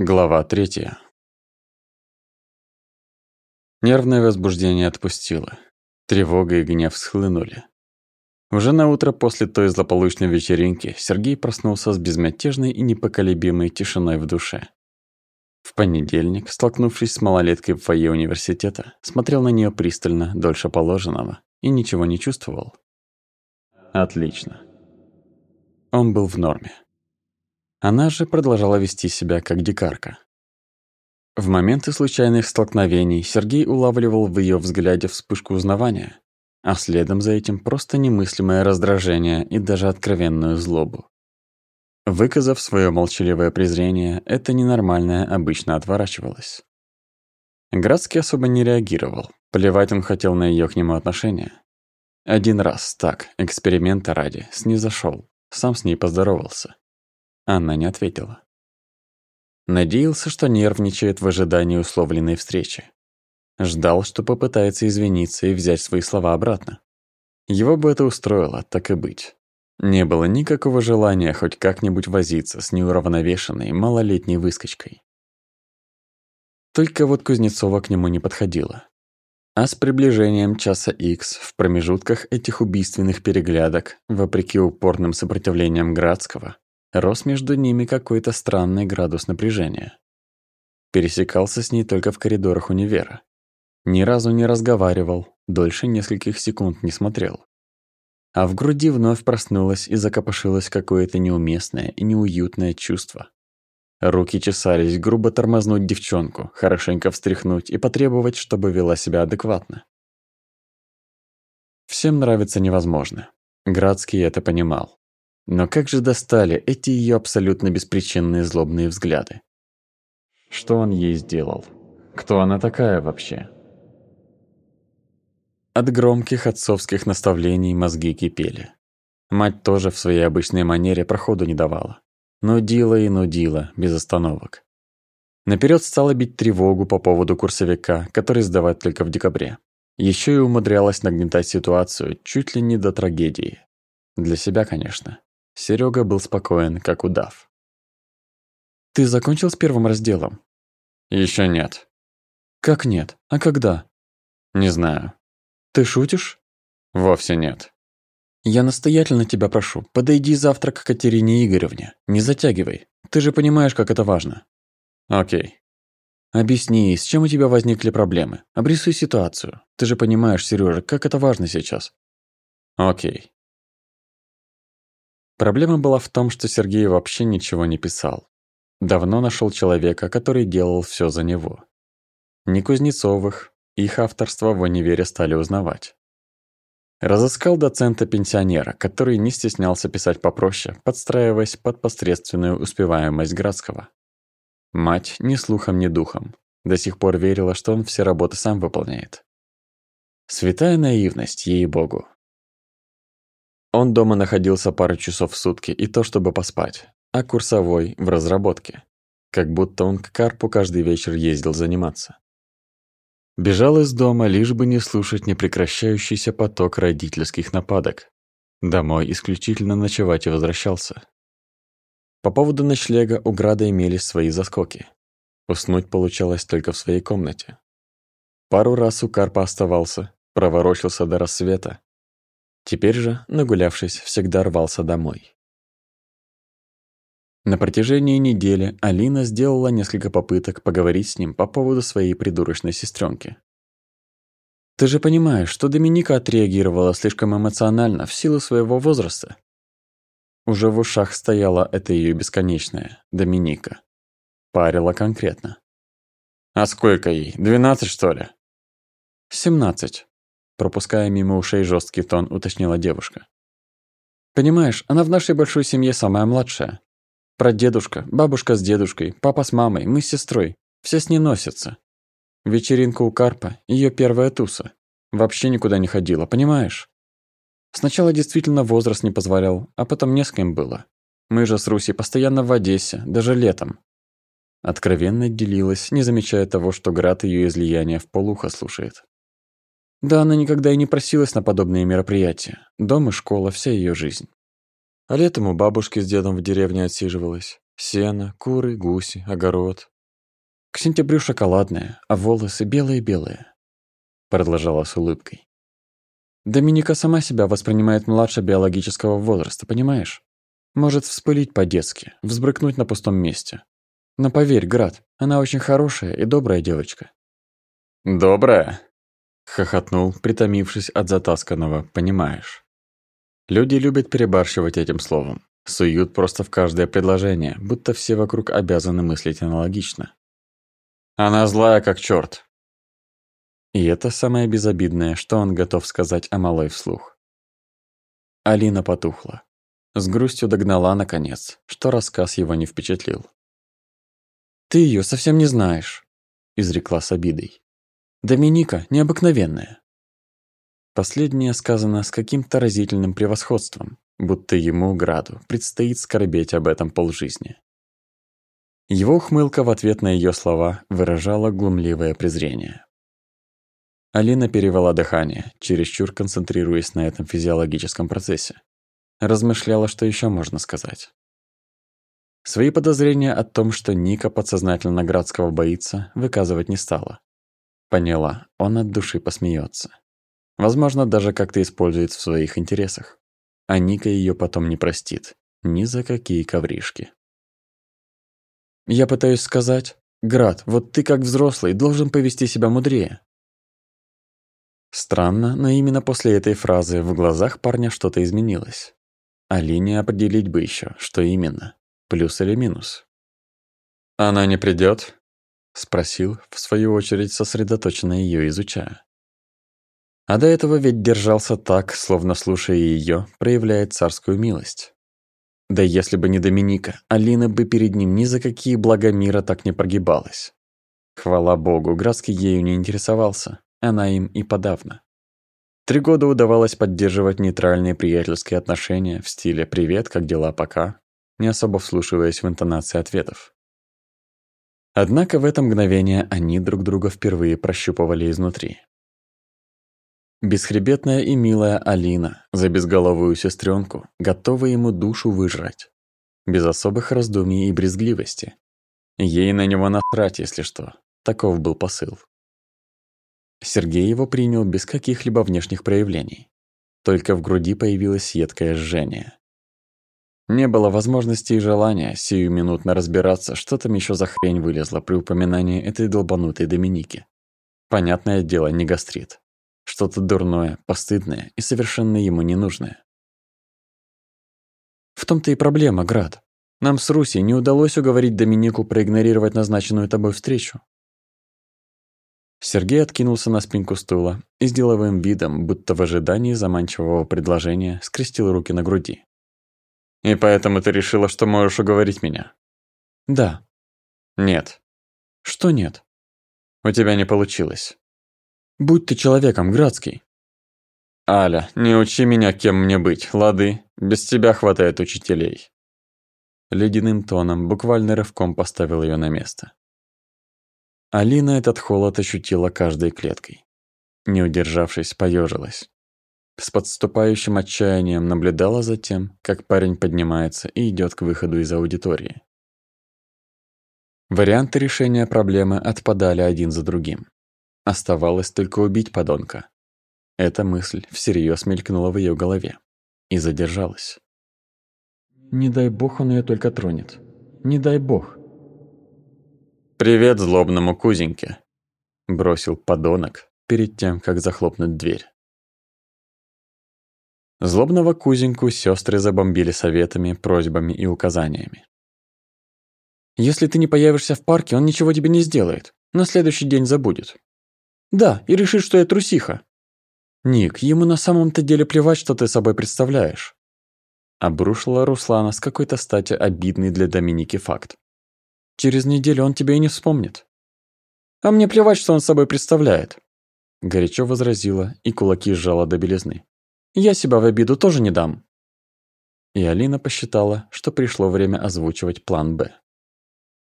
Глава третья. Нервное возбуждение отпустило. Тревога и гнев схлынули. Уже на утро после той злополучной вечеринки Сергей проснулся с безмятежной и непоколебимой тишиной в душе. В понедельник, столкнувшись с малолеткой в фойе университета, смотрел на нее пристально, дольше положенного, и ничего не чувствовал. Отлично. Он был в норме. Она же продолжала вести себя как дикарка. В моменты случайных столкновений Сергей улавливал в ее взгляде вспышку узнавания, а следом за этим просто немыслимое раздражение и даже откровенную злобу. Выказав свое молчаливое презрение, это ненормальное обычно отворачивалось. Градский особо не реагировал, плевать он хотел на ее к нему отношение. Один раз, так, эксперимента ради, снизошёл, сам с ней поздоровался. Анна не ответила. Надеялся, что нервничает в ожидании условленной встречи. Ждал, что попытается извиниться и взять свои слова обратно. Его бы это устроило, так и быть. Не было никакого желания хоть как-нибудь возиться с неуравновешенной малолетней выскочкой. Только вот Кузнецова к нему не подходила. А с приближением часа X в промежутках этих убийственных переглядок, вопреки упорным сопротивлениям Градского, Рос между ними какой-то странный градус напряжения. Пересекался с ней только в коридорах универа. Ни разу не разговаривал, дольше нескольких секунд не смотрел. А в груди вновь проснулось и закопошилось какое-то неуместное и неуютное чувство. Руки чесались грубо тормознуть девчонку, хорошенько встряхнуть и потребовать, чтобы вела себя адекватно. Всем нравится невозможно. Градский это понимал. Но как же достали эти ее абсолютно беспричинные злобные взгляды? Что он ей сделал? Кто она такая вообще? От громких отцовских наставлений мозги кипели. Мать тоже в своей обычной манере проходу не давала. Нудила и нудила, без остановок. Наперед стала бить тревогу по поводу курсовика, который сдавать только в декабре. Еще и умудрялась нагнетать ситуацию чуть ли не до трагедии. Для себя, конечно. Серега был спокоен, как удав. «Ты закончил с первым разделом?» Еще нет». «Как нет? А когда?» «Не знаю». «Ты шутишь?» «Вовсе нет». «Я настоятельно тебя прошу, подойди завтра к Катерине Игоревне. Не затягивай. Ты же понимаешь, как это важно». «Окей». «Объясни, с чем у тебя возникли проблемы. Обрисуй ситуацию. Ты же понимаешь, Сережа, как это важно сейчас». «Окей». Проблема была в том, что Сергей вообще ничего не писал. Давно нашел человека, который делал все за него. Не Кузнецовых, их авторство в универе стали узнавать. Разыскал доцента-пенсионера, который не стеснялся писать попроще, подстраиваясь под посредственную успеваемость Градского. Мать ни слухом, ни духом. До сих пор верила, что он все работы сам выполняет. Святая наивность, ей-богу. Он дома находился пару часов в сутки, и то, чтобы поспать, а курсовой в разработке. Как будто он к Карпу каждый вечер ездил заниматься. Бежал из дома, лишь бы не слушать непрекращающийся поток родительских нападок. Домой исключительно ночевать и возвращался. По поводу ночлега у Града имелись свои заскоки. Уснуть получалось только в своей комнате. Пару раз у Карпа оставался, проворочился до рассвета, Теперь же, нагулявшись, всегда рвался домой. На протяжении недели Алина сделала несколько попыток поговорить с ним по поводу своей придурочной сестренки. «Ты же понимаешь, что Доминика отреагировала слишком эмоционально в силу своего возраста?» Уже в ушах стояла эта ее бесконечная Доминика. Парила конкретно. «А сколько ей? Двенадцать, что ли?» «Семнадцать», пропуская мимо ушей жесткий тон, уточнила девушка. Понимаешь, она в нашей большой семье самая младшая. Прадедушка, бабушка с дедушкой, папа с мамой, мы с сестрой. Все с ней носятся. Вечеринка у Карпа, ее первая туса. Вообще никуда не ходила, понимаешь? Сначала действительно возраст не позволял, а потом не с кем было. Мы же с Руси постоянно в Одессе, даже летом. Откровенно делилась, не замечая того, что Град ее излияния в полухо слушает. Да она никогда и не просилась на подобные мероприятия. Дом и школа – вся ее жизнь. А летом у бабушки с дедом в деревне отсиживалась. Сено, куры, гуси, огород. К сентябрю шоколадное, а волосы белые-белые. Продолжала с улыбкой. Доминика сама себя воспринимает младше биологического возраста, понимаешь? Может вспылить по-детски, взбрыкнуть на пустом месте. Но поверь, Град, она очень хорошая и добрая девочка. Добрая? Хохотнул, притомившись от затасканного, понимаешь. Люди любят перебарщивать этим словом. Суют просто в каждое предложение, будто все вокруг обязаны мыслить аналогично. Она злая как черт, и это самое безобидное, что он готов сказать о малой вслух. Алина потухла. С грустью догнала, наконец, что рассказ его не впечатлил. «Ты ее совсем не знаешь», – изрекла с обидой. «Доминика необыкновенная». Последнее сказано с каким-то разительным превосходством, будто ему, Граду, предстоит скорбеть об этом полжизни. Его ухмылка в ответ на ее слова выражала глумливое презрение. Алина перевела дыхание, чересчур концентрируясь на этом физиологическом процессе. Размышляла, что еще можно сказать. Свои подозрения о том, что Ника подсознательно Градского боится, выказывать не стала. Поняла, он от души посмеется. Возможно, даже как-то использует в своих интересах. А Ника ее потом не простит. Ни за какие ковришки. «Я пытаюсь сказать, Град, вот ты как взрослый должен повести себя мудрее. Странно, но именно после этой фразы в глазах парня что-то изменилось. А линия определить бы еще, что именно, плюс или минус. «Она не придет? Спросил, в свою очередь сосредоточенно ее изучая. А до этого ведь держался так, словно слушая ее, проявляет царскую милость. Да если бы не Доминика, Алина бы перед ним ни за какие блага мира так не прогибалась. Хвала богу, Градский ею не интересовался, она им и подавно. Три года удавалось поддерживать нейтральные приятельские отношения в стиле «Привет, как дела, пока», не особо вслушиваясь в интонации ответов. Однако в это мгновение они друг друга впервые прощупывали изнутри. Бесхребетная и милая Алина за безголовую сестренку готова ему душу выжрать. Без особых раздумий и брезгливости. Ей на него насрать, если что. Таков был посыл. Сергей его принял без каких-либо внешних проявлений. Только в груди появилось едкое жжение. Не было возможности и желания сиюминутно разбираться, что там еще за хрень вылезла при упоминании этой долбанутой Доминики. Понятное дело, не гастрит. Что-то дурное, постыдное и совершенно ему ненужное. В том-то и проблема, Град. Нам с Русей не удалось уговорить Доминику проигнорировать назначенную тобой встречу. Сергей откинулся на спинку стула и с деловым видом, будто в ожидании заманчивого предложения, скрестил руки на груди. «И поэтому ты решила, что можешь уговорить меня?» «Да». «Нет». «Что нет?» «У тебя не получилось». «Будь ты человеком, Градский». «Аля, не учи меня, кем мне быть, лады? Без тебя хватает учителей». Ледяным тоном, буквально рывком поставил ее на место. Алина этот холод ощутила каждой клеткой. Не удержавшись, поежилась. С подступающим отчаянием наблюдала за тем, как парень поднимается и идет к выходу из аудитории. Варианты решения проблемы отпадали один за другим. Оставалось только убить подонка. Эта мысль всерьез мелькнула в ее голове и задержалась. «Не дай бог он ее только тронет. Не дай бог», «Привет злобному кузеньке», – бросил подонок перед тем, как захлопнуть дверь. Злобного кузеньку сестры забомбили советами, просьбами и указаниями. «Если ты не появишься в парке, он ничего тебе не сделает. На следующий день забудет. Да, и решит, что я трусиха. Ник, ему на самом-то деле плевать, что ты собой представляешь». Обрушила Руслана с какой-то стати обидный для Доминики факт. Через неделю он тебя и не вспомнит. А мне плевать, что он собой представляет. Горячо возразила и кулаки сжала до белизны. Я себя в обиду тоже не дам. И Алина посчитала, что пришло время озвучивать план «Б».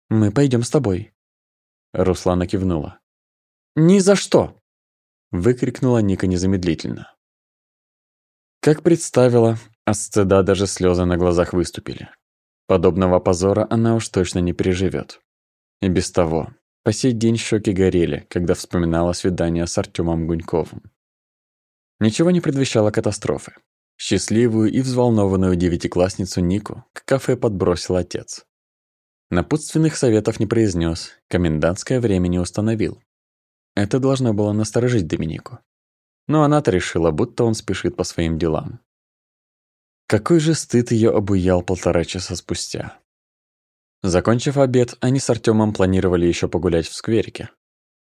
«Мы пойдем с тобой». Руслана кивнула. «Ни за что!» Выкрикнула Ника незамедлительно. Как представила, от стыда даже слезы на глазах выступили. Подобного позора она уж точно не переживет. И без того, по сей день щеки горели, когда вспоминала свидание с Артемом Гуньковым. Ничего не предвещало катастрофы. Счастливую и взволнованную девятиклассницу Нику к кафе подбросил отец. Напутственных советов не произнес, комендантское время не установил. Это должно было насторожить Доминику. Но она-то решила, будто он спешит по своим делам. Какой же стыд ее обуял полтора часа спустя. Закончив обед, они с Артемом планировали еще погулять в скверике.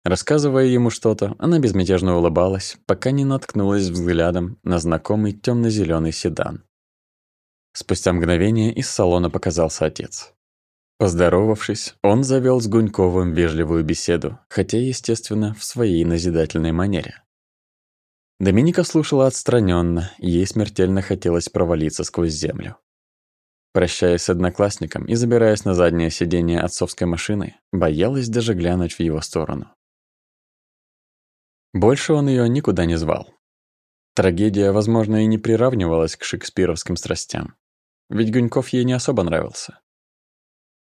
Рассказывая ему что-то, она безмятежно улыбалась, пока не наткнулась взглядом на знакомый темно зеленый седан. Спустя мгновение из салона показался отец. Поздоровавшись, он завел с Гуньковым вежливую беседу, хотя, естественно, в своей назидательной манере. Доминика слушала отстраненно, ей смертельно хотелось провалиться сквозь землю. Прощаясь с одноклассником и забираясь на заднее сиденье отцовской машины, боялась даже глянуть в его сторону. Больше он ее никуда не звал. Трагедия, возможно, и не приравнивалась к шекспировским страстям, ведь Гуньков ей не особо нравился.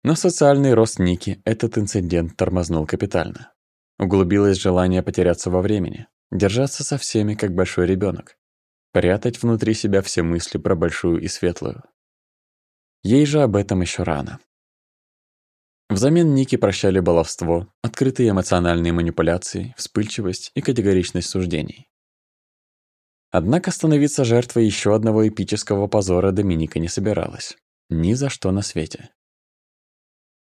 Но социальный рост Ники этот инцидент тормознул капитально. Углубилось желание потеряться во времени, Держаться со всеми, как большой ребенок, Прятать внутри себя все мысли про большую и светлую. Ей же об этом еще рано. Взамен Ники прощали баловство, открытые эмоциональные манипуляции, вспыльчивость и категоричность суждений. Однако становиться жертвой еще одного эпического позора Доминика не собиралась. Ни за что на свете.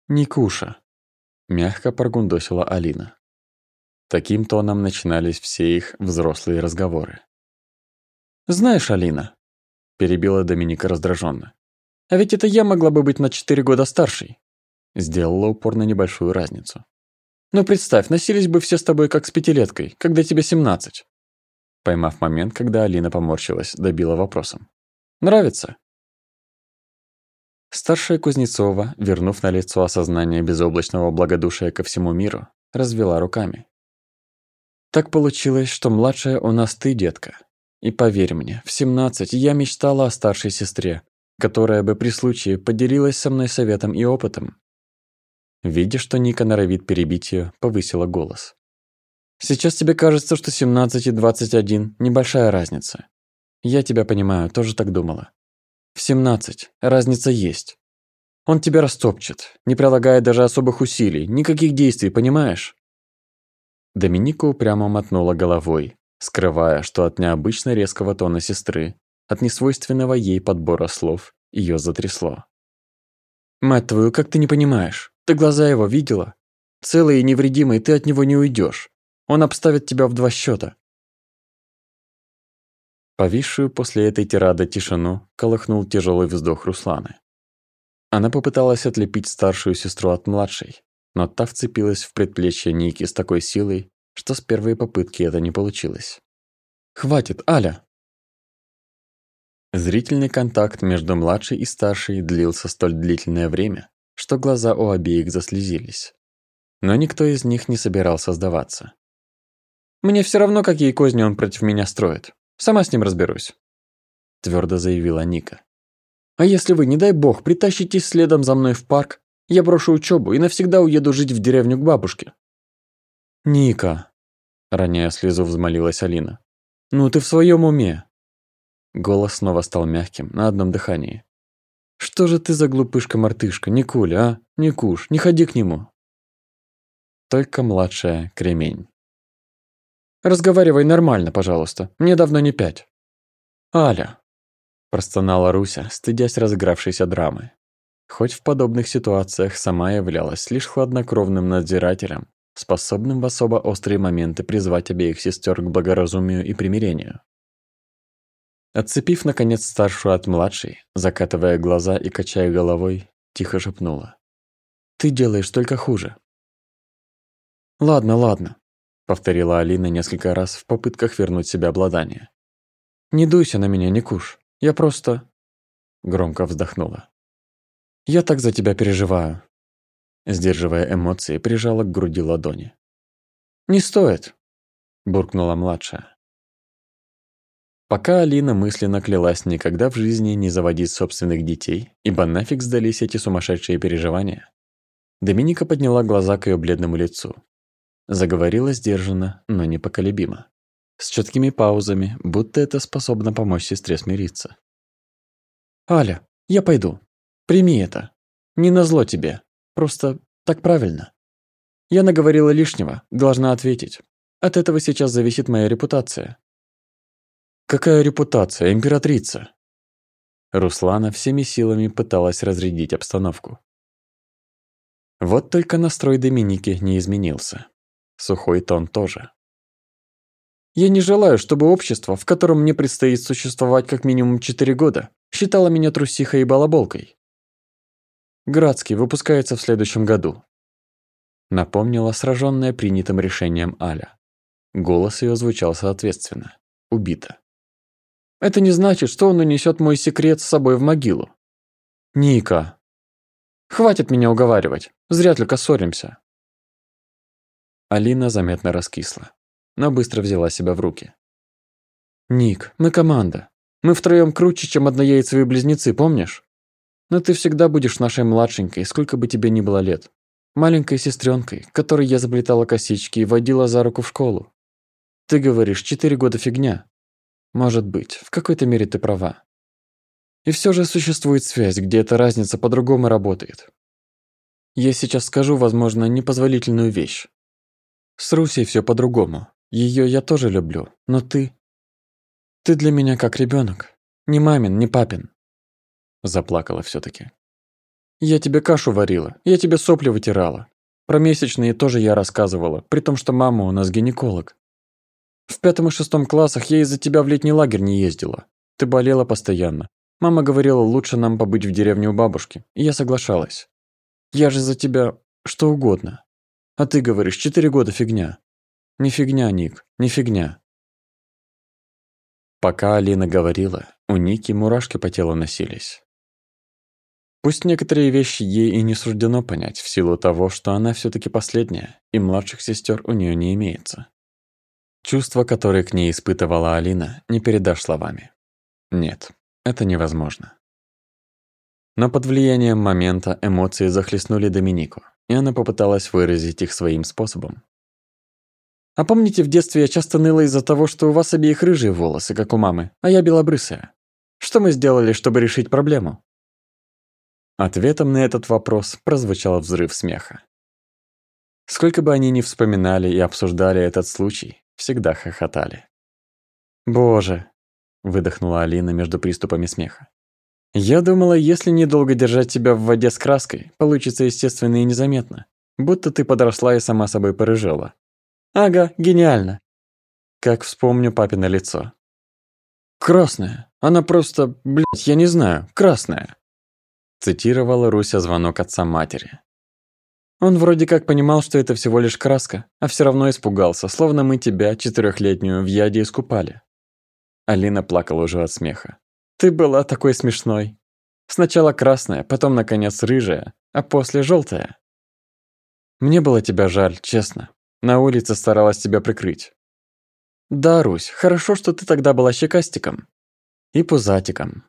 «Никуша», — мягко прогундосила Алина. Таким тоном начинались все их взрослые разговоры. «Знаешь, Алина», — перебила Доминика раздраженно, «а ведь это я могла бы быть на четыре года старшей». Сделала упор на небольшую разницу. «Ну представь, носились бы все с тобой как с пятилеткой, когда тебе семнадцать». Поймав момент, когда Алина поморщилась, добила вопросом. «Нравится?» Старшая Кузнецова, вернув на лицо осознание безоблачного благодушия ко всему миру, развела руками. Так получилось, что младшая у нас ты, детка. И поверь мне, в 17 я мечтала о старшей сестре, которая бы при случае поделилась со мной советом и опытом. Видя, что Ника норовит перебить ее, повысила голос. Сейчас тебе кажется, что 17 и 21 – небольшая разница. Я тебя понимаю, тоже так думала. В 17 разница есть. Он тебя растопчет, не прилагая даже особых усилий, никаких действий, понимаешь? Доминика упрямо мотнула головой, скрывая, что от необычно резкого тона сестры, от несвойственного ей подбора слов, ее затрясло. «Мать твою, как ты не понимаешь? Ты глаза его видела? Целый и невредимый, ты от него не уйдешь. Он обставит тебя в два счета. Повисшую после этой тирады тишину колыхнул тяжелый вздох Русланы. Она попыталась отлепить старшую сестру от младшей, но та вцепилась в предплечье Ники с такой силой, что с первой попытки это не получилось. «Хватит, Аля!» Зрительный контакт между младшей и старшей длился столь длительное время, что глаза у обеих заслезились. Но никто из них не собирался сдаваться. «Мне все равно, какие козни он против меня строит. Сама с ним разберусь», – твердо заявила Ника. «А если вы, не дай бог, притащитесь следом за мной в парк, я брошу учебу и навсегда уеду жить в деревню к бабушке». «Ника», – роняя слезу, взмолилась Алина. «Ну ты в своем уме?» Голос снова стал мягким, на одном дыхании. «Что же ты за глупышка-мартышка, Никуля, а? Никуш, не ходи к нему!» Только младшая кремень. «Разговаривай нормально, пожалуйста, мне давно не пять». «Аля», – простонала Руся, стыдясь разыгравшейся драмы. Хоть в подобных ситуациях сама являлась лишь хладнокровным надзирателем, способным в особо острые моменты призвать обеих сестер к благоразумию и примирению. Отцепив, наконец, старшую от младшей, закатывая глаза и качая головой, тихо шепнула. «Ты делаешь только хуже». «Ладно, ладно», — повторила Алина несколько раз в попытках вернуть себе обладание. «Не дуйся на меня, Никуш. Я просто...» Громко вздохнула. Я так за тебя переживаю. Сдерживая эмоции, прижала к груди ладони. Не стоит, буркнула младшая. Пока Алина мысленно клялась никогда в жизни не заводить собственных детей, ибо нафиг сдались эти сумасшедшие переживания. Доминика подняла глаза к ее бледному лицу. Заговорила сдержанно, но непоколебимо. С четкими паузами, будто это способно помочь сестре смириться. «Аля, я пойду. Прими это. Не назло тебе. Просто так правильно. Я наговорила лишнего, должна ответить. От этого сейчас зависит моя репутация». «Какая репутация, императрица?» Руслана всеми силами пыталась разрядить обстановку. Вот только настрой Доминики не изменился. Сухой тон тоже. Я не желаю, чтобы общество, в котором мне предстоит существовать как минимум четыре года, считало меня трусихой и балаболкой. Градский выпускается в следующем году. Напомнила сраженная принятым решением Аля. Голос ее звучал соответственно. Убита. Это не значит, что он унесет мой секрет с собой в могилу. Ника. Хватит меня уговаривать. Зря только ссоримся. Алина заметно раскисла, но быстро взяла себя в руки. «Ник, мы команда. Мы втроем круче, чем однояйцевые близнецы, помнишь? Но ты всегда будешь нашей младшенькой, сколько бы тебе ни было лет. Маленькой сестренкой, которой я заплетала косички и водила за руку в школу. Ты говоришь, четыре года фигня. Может быть, в какой-то мере ты права. И все же существует связь, где эта разница по-другому работает. Я сейчас скажу, возможно, непозволительную вещь. С Русей все по-другому. Ее я тоже люблю, но ты... Ты для меня как ребенок, Не мамин, не папин. Заплакала все таки Я тебе кашу варила, я тебе сопли вытирала. Про месячные тоже я рассказывала, при том, что мама у нас гинеколог. В пятом и шестом классах я из-за тебя в летний лагерь не ездила. Ты болела постоянно. Мама говорила, лучше нам побыть в деревне у бабушки, я соглашалась. Я же за тебя что угодно. А ты говоришь, четыре года фигня. Не фигня, Ник, не фигня. Пока Алина говорила, у Ники мурашки по телу носились. Пусть некоторые вещи ей и не суждено понять в силу того, что она все таки последняя, и младших сестер у нее не имеется. Чувства, которые к ней испытывала Алина, не передашь словами. Нет, это невозможно. Но под влиянием момента эмоции захлестнули Доминику, и она попыталась выразить их своим способом. «А помните, в детстве я часто ныла из-за того, что у вас обеих рыжие волосы, как у мамы, а я белобрысая? Что мы сделали, чтобы решить проблему?» Ответом на этот вопрос прозвучал взрыв смеха. Сколько бы они ни вспоминали и обсуждали этот случай, всегда хохотали. «Боже!» – выдохнула Алина между приступами смеха. Я думала, если недолго держать тебя в воде с краской, получится естественно и незаметно. Будто ты подросла и сама собой порыжела. Ага, гениально. Как вспомню папино лицо. Красная. Она просто, блядь, я не знаю, красная. Цитировала Руся звонок отца матери. Он вроде как понимал, что это всего лишь краска, а все равно испугался, словно мы тебя, четырехлетнюю, в яде искупали. Алина плакала уже от смеха. Ты была такой смешной. Сначала красная, потом, наконец, рыжая, а после желтая. Мне было тебя жаль, честно. На улице старалась тебя прикрыть. Да, Русь, хорошо, что ты тогда была щекастиком. И пузатиком.